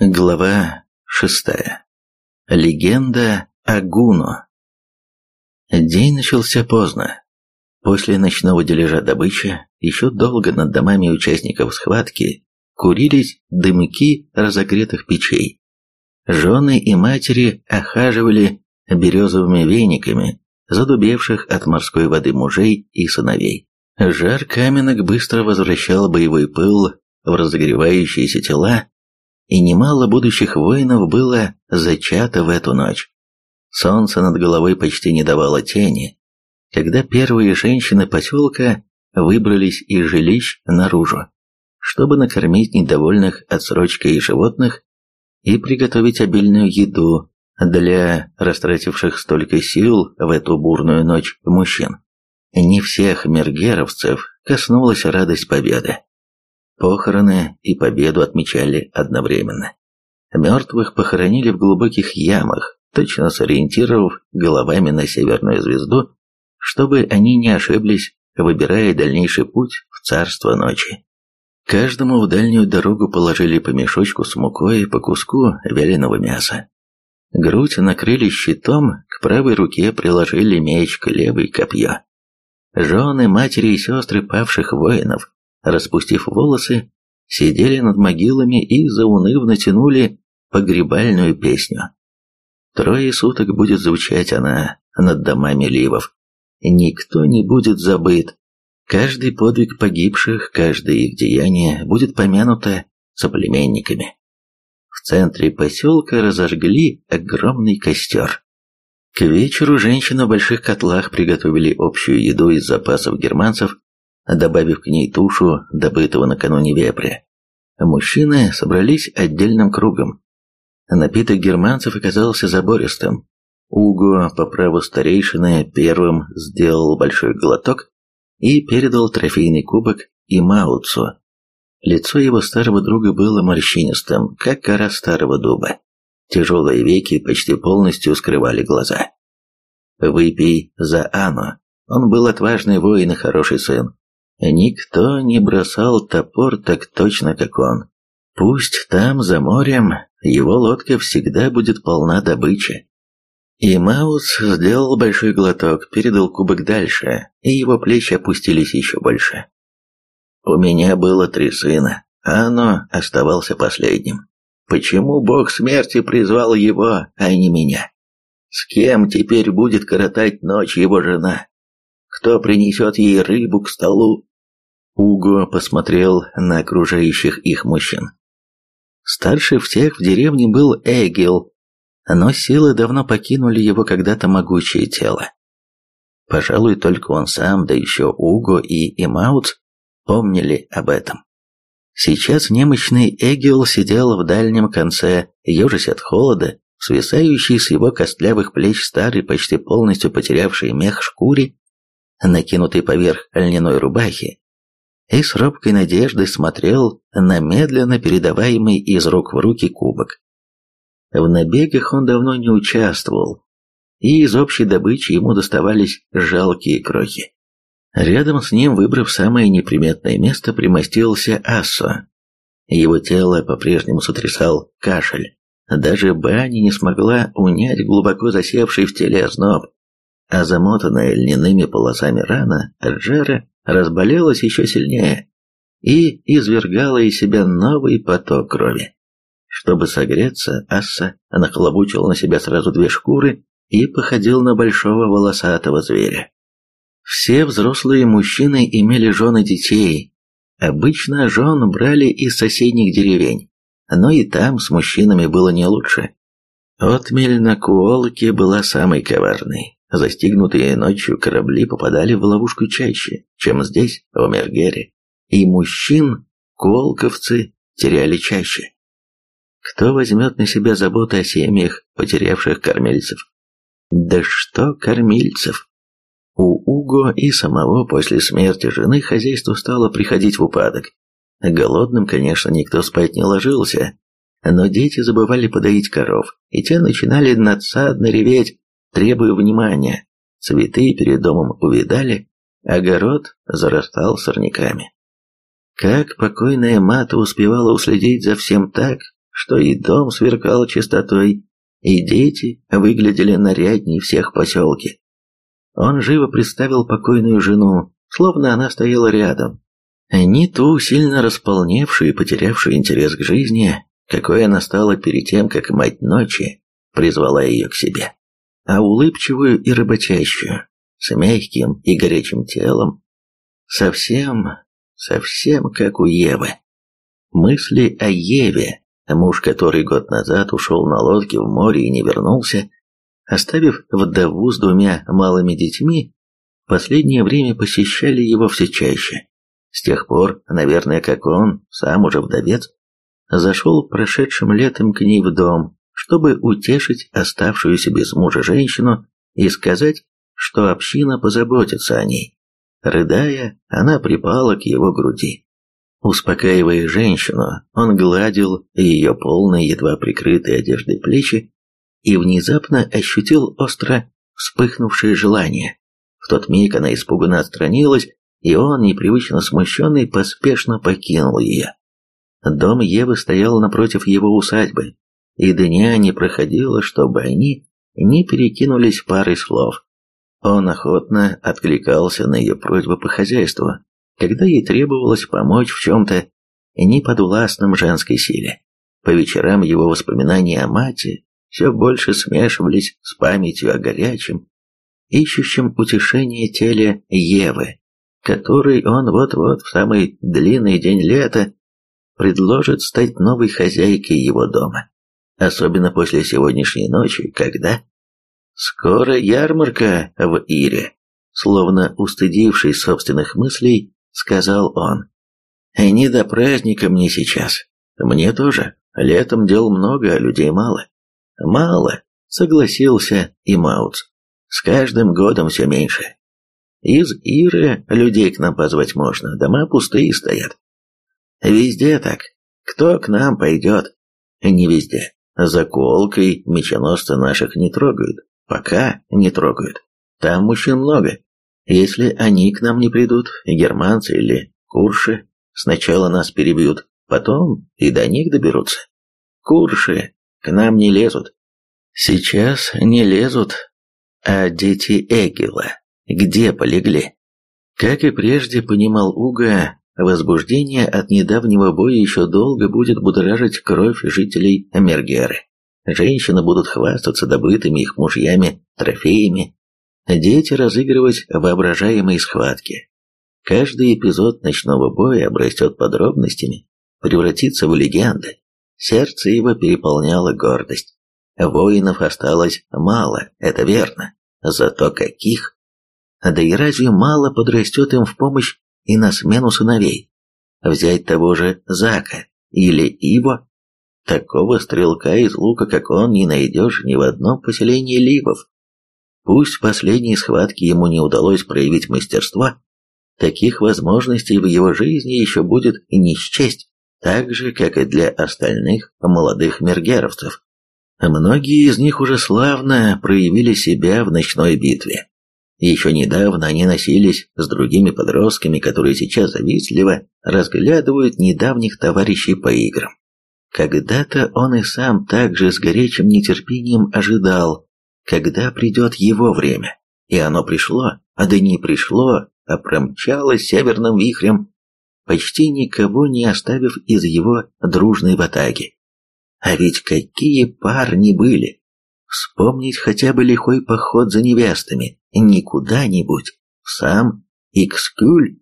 Глава шестая. Легенда о Гуну. День начался поздно. После ночного дележа добычи еще долго над домами участников схватки курились дымки разогретых печей. Жены и матери охаживали березовыми вениками задубевших от морской воды мужей и сыновей. Жар каменок быстро возвращал боевой пыл в разогревающиеся тела и немало будущих воинов было зачато в эту ночь. Солнце над головой почти не давало тени, когда первые женщины поселка выбрались из жилищ наружу, чтобы накормить недовольных отсрочкой животных и приготовить обильную еду для растративших столько сил в эту бурную ночь мужчин. Не всех мергеровцев коснулась радость победы. Похороны и победу отмечали одновременно. Мертвых похоронили в глубоких ямах, точно сориентировав головами на северную звезду, чтобы они не ошиблись, выбирая дальнейший путь в царство ночи. Каждому в дальнюю дорогу положили по мешочку с мукой и по куску вяленого мяса. Грудь накрыли щитом, к правой руке приложили меч, к левой копье. Жены, матери и сестры павших воинов распустив волосы, сидели над могилами и заунывно тянули погребальную песню. Трое суток будет звучать она над домами ливов. Никто не будет забыт. Каждый подвиг погибших, каждое их деяние будет помянуто соплеменниками. В центре поселка разожгли огромный костер. К вечеру женщины в больших котлах приготовили общую еду из запасов германцев добавив к ней тушу добытого накануне вепря. Мужчины собрались отдельным кругом. Напиток германцев оказался забористым. Уго, по праву старейшины, первым сделал большой глоток и передал трофейный кубок и Мауцу. Лицо его старого друга было морщинистым, как кора старого дуба. Тяжелые веки почти полностью скрывали глаза. «Выпей за Ану. Он был отважный воин и хороший сын. Никто не бросал топор так точно, как он. Пусть там, за морем, его лодка всегда будет полна добычи. И Маус сделал большой глоток, передал кубок дальше, и его плечи опустились еще больше. У меня было три сына, а оно оставался последним. Почему бог смерти призвал его, а не меня? С кем теперь будет коротать ночь его жена? Кто принесет ей рыбу к столу? Уго посмотрел на окружающих их мужчин. Старший всех в деревне был Эгил, но силы давно покинули его когда-то могучее тело. Пожалуй, только он сам, да еще Уго и Имаутс помнили об этом. Сейчас немощный Эгил сидел в дальнем конце, ежась от холода, свисающий с его костлявых плеч старый, почти полностью потерявший мех шкуре, накинутый поверх льняной рубахи, и с робкой надеждой смотрел на медленно передаваемый из рук в руки кубок. В набегах он давно не участвовал, и из общей добычи ему доставались жалкие крохи. Рядом с ним, выбрав самое неприметное место, примостился Ассо. Его тело по-прежнему сотрясал кашель. Даже Бани не смогла унять глубоко засевший в теле озноб, а замотанная льняными полосами рана от жара разболелась еще сильнее и извергала из себя новый поток крови. Чтобы согреться, Асса нахлобучил на себя сразу две шкуры и походил на большого волосатого зверя. Все взрослые мужчины имели жены детей. Обычно жен брали из соседних деревень, но и там с мужчинами было не лучше. Отмель на Куолке была самой коварной. Застигнутые ночью корабли попадали в ловушку чаще, чем здесь, в Мергере, и мужчин колковцы теряли чаще. Кто возьмет на себя заботу о семьях, потерявших кормильцев? Да что кормильцев? У Уго и самого после смерти жены хозяйство стало приходить в упадок. Голодным, конечно, никто спать не ложился, но дети забывали подоить коров, и те начинали надсадно реветь требуя внимания. Цветы перед домом увидали, огород зарастал сорняками. Как покойная мата успевала уследить за всем так, что и дом сверкал чистотой, и дети выглядели наряднее всех в поселке. Он живо представил покойную жену, словно она стояла рядом. Не ту сильно располневшую и потерявшую интерес к жизни, какой она стала перед тем, как мать ночи призвала ее к себе, а улыбчивую и работящую, с мягким и горячим телом, совсем, совсем как у Евы. Мысли о Еве, муж который год назад ушел на лодке в море и не вернулся, оставив вдову с двумя малыми детьми, последнее время посещали его все чаще. С тех пор, наверное, как он, сам уже вдовец, зашел прошедшим летом к ней в дом, чтобы утешить оставшуюся без мужа женщину и сказать, что община позаботится о ней. Рыдая, она припала к его груди. Успокаивая женщину, он гладил ее полные, едва прикрытые одеждой плечи и внезапно ощутил остро вспыхнувшее желание. В тот миг она испуганно отстранилась, и он, непривычно смущенный, поспешно покинул ее. Дом Евы стоял напротив его усадьбы, и дня не проходило, чтобы они не перекинулись парой слов. Он охотно откликался на ее просьбы по хозяйству, когда ей требовалось помочь в чем-то неподвластном женской силе. По вечерам его воспоминания о мате все больше смешивались с памятью о горячем, ищущем утешение теле Евы, который он вот-вот в самый длинный день лета предложит стать новой хозяйкой его дома. Особенно после сегодняшней ночи, когда... Скоро ярмарка в Ире, словно устыдившись собственных мыслей, сказал он. Не до праздника мне сейчас. Мне тоже. Летом дел много, а людей мало. Мало, согласился и Мауц. С каждым годом все меньше. Из Иры людей к нам позвать можно, дома пустые стоят. Везде так. Кто к нам пойдет? Не везде. Заколкой меченосцы наших не трогают. Пока не трогают. Там мужчин много. Если они к нам не придут, германцы или курши, сначала нас перебьют, потом и до них доберутся. Курши к нам не лезут. Сейчас не лезут, а дети Эгила где полегли? Как и прежде понимал Уга, возбуждение от недавнего боя еще долго будет будоражить кровь жителей Мергеры. Женщины будут хвастаться добытыми их мужьями трофеями, дети разыгрывать воображаемые схватки. Каждый эпизод ночного боя обрастет подробностями, превратится в легенды. Сердце его переполняло гордость. Воинов осталось мало, это верно. Зато каких! Да и разве мало подрастет им в помощь и на смену сыновей? Взять того же Зака или Иво? Такого стрелка из лука, как он, не найдешь ни в одном поселении ливов. Пусть в последней схватке ему не удалось проявить мастерство, таких возможностей в его жизни еще будет не счесть, так же, как и для остальных молодых мергеровцев. Многие из них уже славно проявили себя в ночной битве. Еще недавно они носились с другими подростками, которые сейчас завистливо разглядывают недавних товарищей по играм. Когда-то он и сам также с горячим нетерпением ожидал, когда придет его время. И оно пришло, а да не пришло, а промчалось северным вихрем, почти никого не оставив из его дружной ватаги. А ведь какие парни были! Вспомнить хотя бы лихой поход за невестами, не куда-нибудь, в сам Икскюль.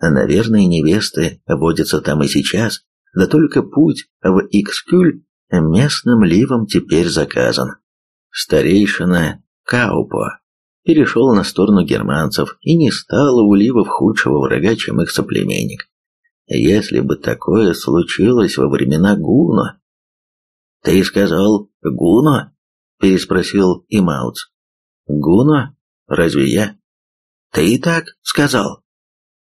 Наверное, невесты водятся там и сейчас, да только путь в Икскюль местным ливом теперь заказан. Старейшина Каупо перешел на сторону германцев, и не стало у ливов худшего врага, чем их соплеменник. Если бы такое случилось во времена Гуно... «Ты сказал Гуно?» – переспросил Имауц. «Гуно? Разве я?» «Ты и так сказал».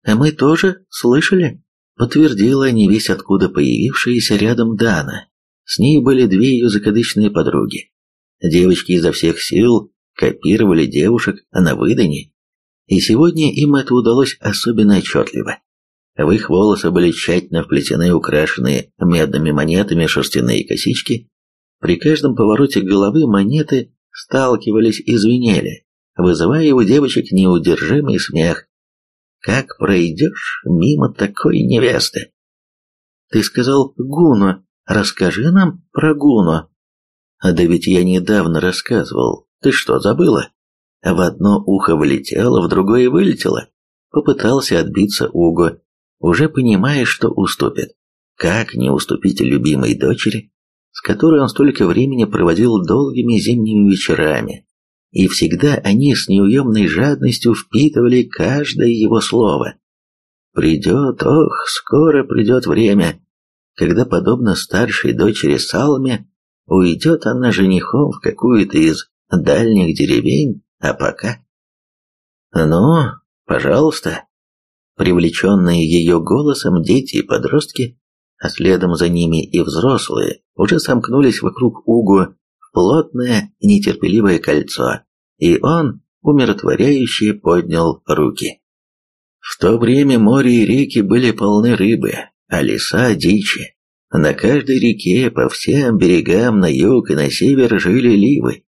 «А мы тоже слышали?» – подтвердила невесть откуда появившаяся рядом Дана. С ней были две ее закадычные подруги. Девочки изо всех сил копировали девушек на выдане, и сегодня им это удалось особенно отчетливо. В их волосы были тщательно вплетены украшенные медными монетами шерстяные косички. При каждом повороте головы монеты сталкивались и звенели, вызывая у девочек неудержимый смех. Как пройдешь мимо такой невесты? Ты сказал Гуно, расскажи нам про Гуно. А да ведь я недавно рассказывал. Ты что, забыла? В одно ухо влетело, в другое вылетело. Попытался отбиться Уго, уже понимая, что уступит. Как не уступить любимой дочери, с которой он столько времени проводил долгими зимними вечерами, и всегда они с неуемной жадностью впитывали каждое его слово. Придет, ох, скоро придет время, когда, подобно старшей дочери Салме, уйдет она женихом в какую-то из дальних деревень, а пока... Ну, пожалуйста. Привлеченные ее голосом дети и подростки, а следом за ними и взрослые, уже сомкнулись вокруг Угу в плотное, нетерпеливое кольцо, и он, умиротворяюще, поднял руки. В то время море и реки были полны рыбы, а леса – дичи. На каждой реке, по всем берегам на юг и на север жили ливы,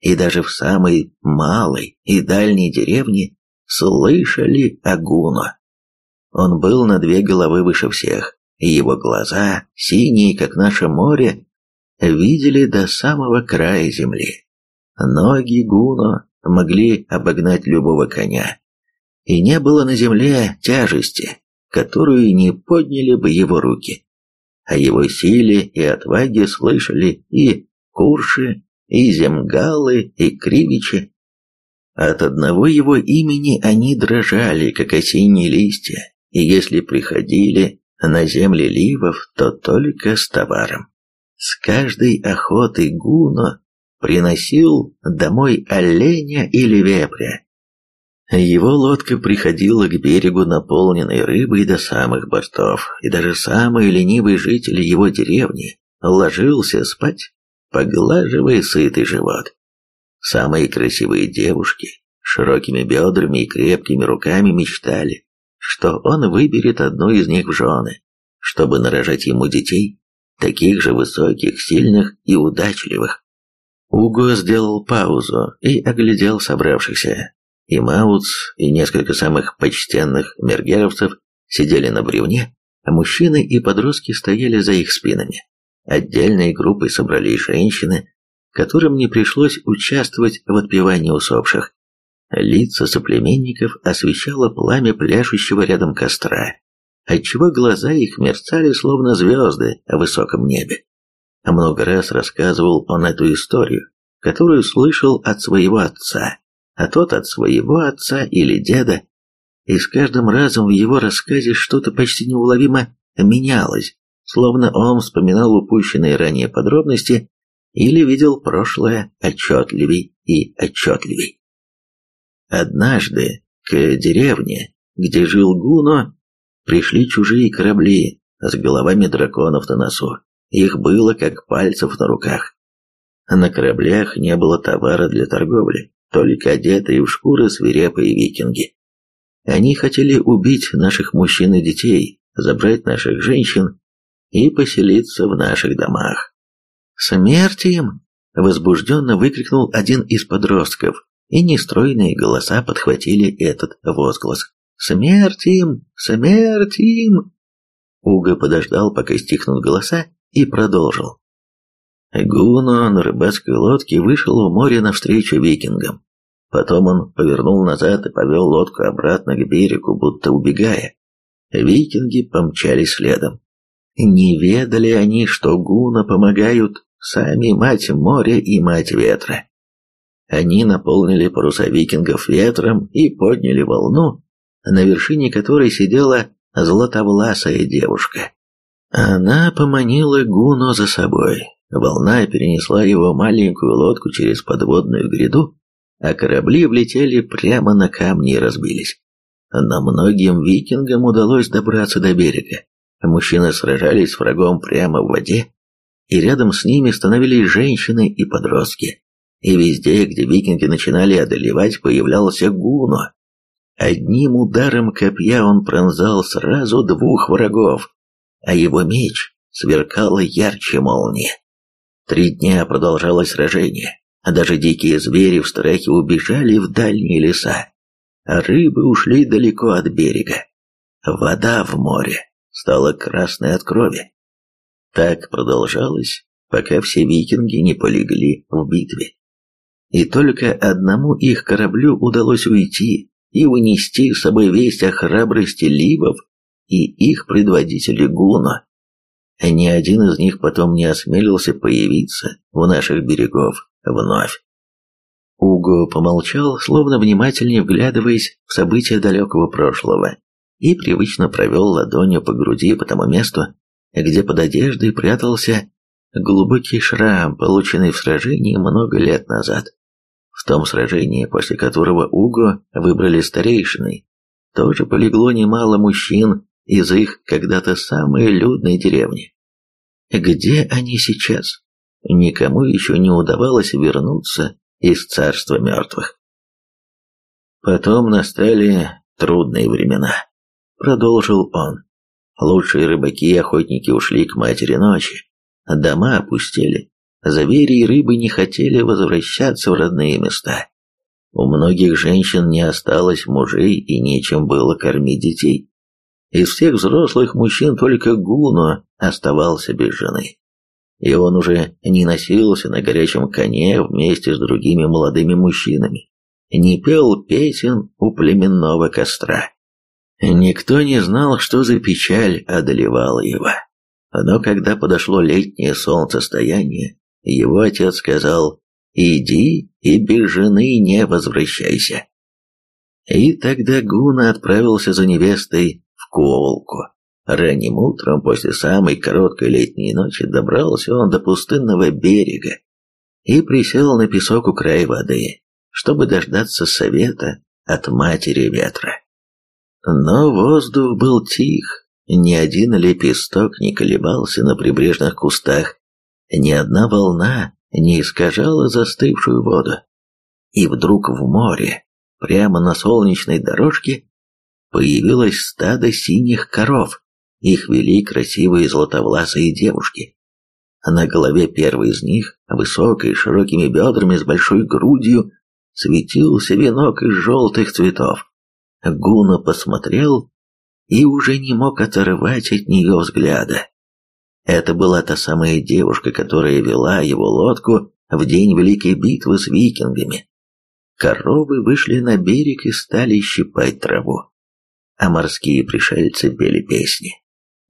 и даже в самой малой и дальней деревне слышали о. Он был на две головы выше всех, и его глаза, синие, как наше море, видели до самого края земли. Ноги Гуно могли обогнать любого коня, и не было на земле тяжести, которую не подняли бы его руки. О его силе и отваге слышали и курши, и земгалы, и кривичи. От одного его имени они дрожали, как осенние листья, и если приходили на земли ливов, то только с товаром. С каждой охотой Гуно приносил домой оленя или вепря, его лодка приходила к берегу, наполненной рыбой до самых бортов, и даже самый ленивый житель его деревни ложился спать, поглаживая сытый живот. Самые красивые девушки широкими бедрами и крепкими руками мечтали, что он выберет одну из них в жены, чтобы нарожать ему детей, таких же высоких, сильных и удачливых. Уго сделал паузу и оглядел собравшихся. И Мауц, и несколько самых почтенных мергеровцев сидели на бревне, а мужчины и подростки стояли за их спинами. Отдельной группой собрались женщины, которым не пришлось участвовать в отпевании усопших. Лица соплеменников освещало пламя пляшущего рядом костра, отчего глаза их мерцали, словно звезды в высоком небе. Много раз рассказывал он эту историю, которую слышал от своего отца, а тот от своего отца или деда, и с каждым разом в его рассказе что-то почти неуловимо менялось, словно он вспоминал упущенные ранее подробности или видел прошлое отчетливей и отчетливей. Однажды к деревне, где жил Гуно, пришли чужие корабли с головами драконов на носу. Их было как пальцев на руках. На кораблях не было товара для торговли, только одетые в шкуры свирепые викинги. Они хотели убить наших мужчин и детей, забрать наших женщин и поселиться в наших домах. «Смерть им!» – возбужденно выкрикнул один из подростков, и нестройные голоса подхватили этот возглас. «Смерть им! Смерть им!» Уга подождал, пока стихнут голоса, и продолжил. Гуно на рыбацкой лодке вышел в море навстречу викингам. Потом он повернул назад и повел лодку обратно к берегу, будто убегая. Викинги помчались следом. Не ведали они, что Гуна помогают сами мать моря и мать ветра. Они наполнили паруса викингов ветром и подняли волну, на вершине которой сидела златовласая девушка. Она поманила Гуну за собой. Волна перенесла его маленькую лодку через подводную гряду, а корабли влетели прямо на камни и разбились. Но многим викингам удалось добраться до берега. Мужчины сражались с врагом прямо в воде, и рядом с ними становились женщины и подростки. И везде, где викинги начинали одолевать, появлялся Гуно. Одним ударом копья он пронзал сразу двух врагов, а его меч сверкал ярче молнии. Три дня продолжалось сражение, а даже дикие звери в страхе убежали в дальние леса, а рыбы ушли далеко от берега. Вода в море стала красной от крови. Так продолжалось, пока все викинги не полегли в битве. И только одному их кораблю удалось уйти и унести с собой весть о храбрости Ливов и их предводителя Гуно. Ни один из них потом не осмелился появиться у наших берегов вновь. Уго помолчал, словно внимательнее вглядываясь в события далекого прошлого, и привычно провел ладонью по груди по тому месту, где под одеждой прятался глубокий шрам, полученный в сражении много лет назад. В том сражении, после которого Уго выбрали старейшиной, тоже полегло немало мужчин из их когда-то самой людной деревни. Где они сейчас? Никому еще не удавалось вернуться из царства мертвых. Потом настали трудные времена, продолжил он. Лучшие рыбаки и охотники ушли к матери ночи. Дома опустели. Звери и рыбы не хотели возвращаться в родные места. У многих женщин не осталось мужей и нечем было кормить детей. Из всех взрослых мужчин только Гуно оставался без жены. И он уже не носился на горячем коне вместе с другими молодыми мужчинами, не пел песен у племенного костра. Никто не знал, что за печаль одолевала его. Но когда подошло летнее солнцестояние, его отец сказал «Иди и без жены не возвращайся». И тогда Гуна отправился за невестой Колку. Ранним утром, после самой короткой летней ночи, добрался он до пустынного берега и присел на песок у края воды, чтобы дождаться совета от матери ветра. Но воздух был тих, ни один лепесток не колебался на прибрежных кустах, ни одна волна не искажала застывшую воду. И вдруг в море, прямо на солнечной дорожке, появилось стадо синих коров. Их вели красивые золотовласые девушки. На голове первой из них, высокой, широкими бедрами, с большой грудью, светился венок из желтых цветов. Гуна посмотрел и уже не мог оторвать от нее взгляда. Это была та самая девушка, которая вела его лодку в день Великой битвы с викингами. Коровы вышли на берег и стали щипать траву а морские пришельцы пели песни.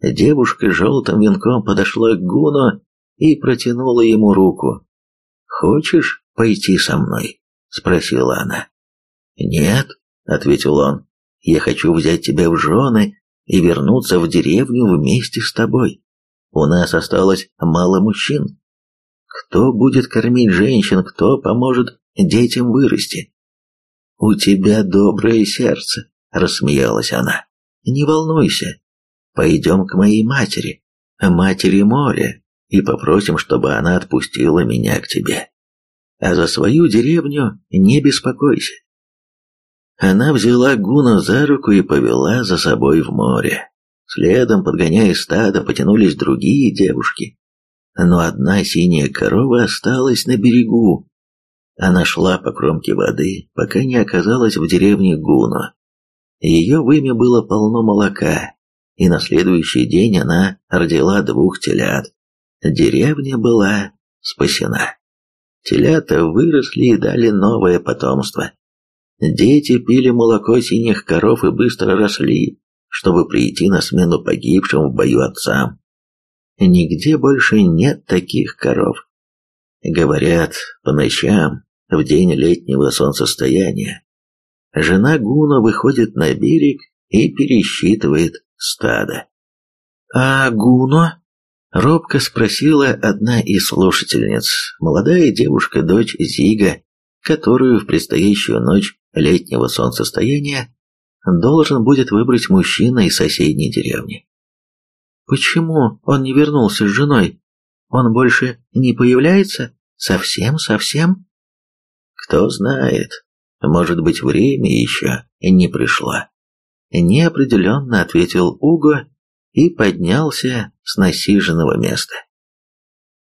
Девушка с желтым венком подошла к Гуну и протянула ему руку. «Хочешь пойти со мной?» — спросила она. «Нет», — ответил он, — «я хочу взять тебя в жены и вернуться в деревню вместе с тобой. У нас осталось мало мужчин. Кто будет кормить женщин, кто поможет детям вырасти? У тебя доброе сердце, рассмеялась она. Не волнуйся. Пойдем к моей матери, матери моря, и попросим, чтобы она отпустила меня к тебе. А за свою деревню не беспокойся. Она взяла Гуна за руку и повела за собой в море. Следом, подгоняя стадо, потянулись другие девушки. Но одна синяя корова осталась на берегу. Она шла по кромке воды, пока не оказалась в деревне Гуно. Ее вымя было полно молока, и на следующий день она родила двух телят. Деревня была спасена. Телята выросли и дали новое потомство. Дети пили молоко синих коров и быстро росли, чтобы прийти на смену погибшим в бою отцам. Нигде больше нет таких коров. Говорят, по ночам, в день летнего солнцестояния, Жена Гуна выходит на берег и пересчитывает стадо. «А Гуно?» — робко спросила одна из слушательниц, молодая девушка, дочь Зига, которую в предстоящую ночь летнего солнцестояния должен будет выбрать мужчина из соседней деревни. «Почему он не вернулся с женой? Он больше не появляется? Совсем-совсем?» «Кто знает», Может быть, время еще не пришло. Неопределенно ответил Уго и поднялся с насиженного места.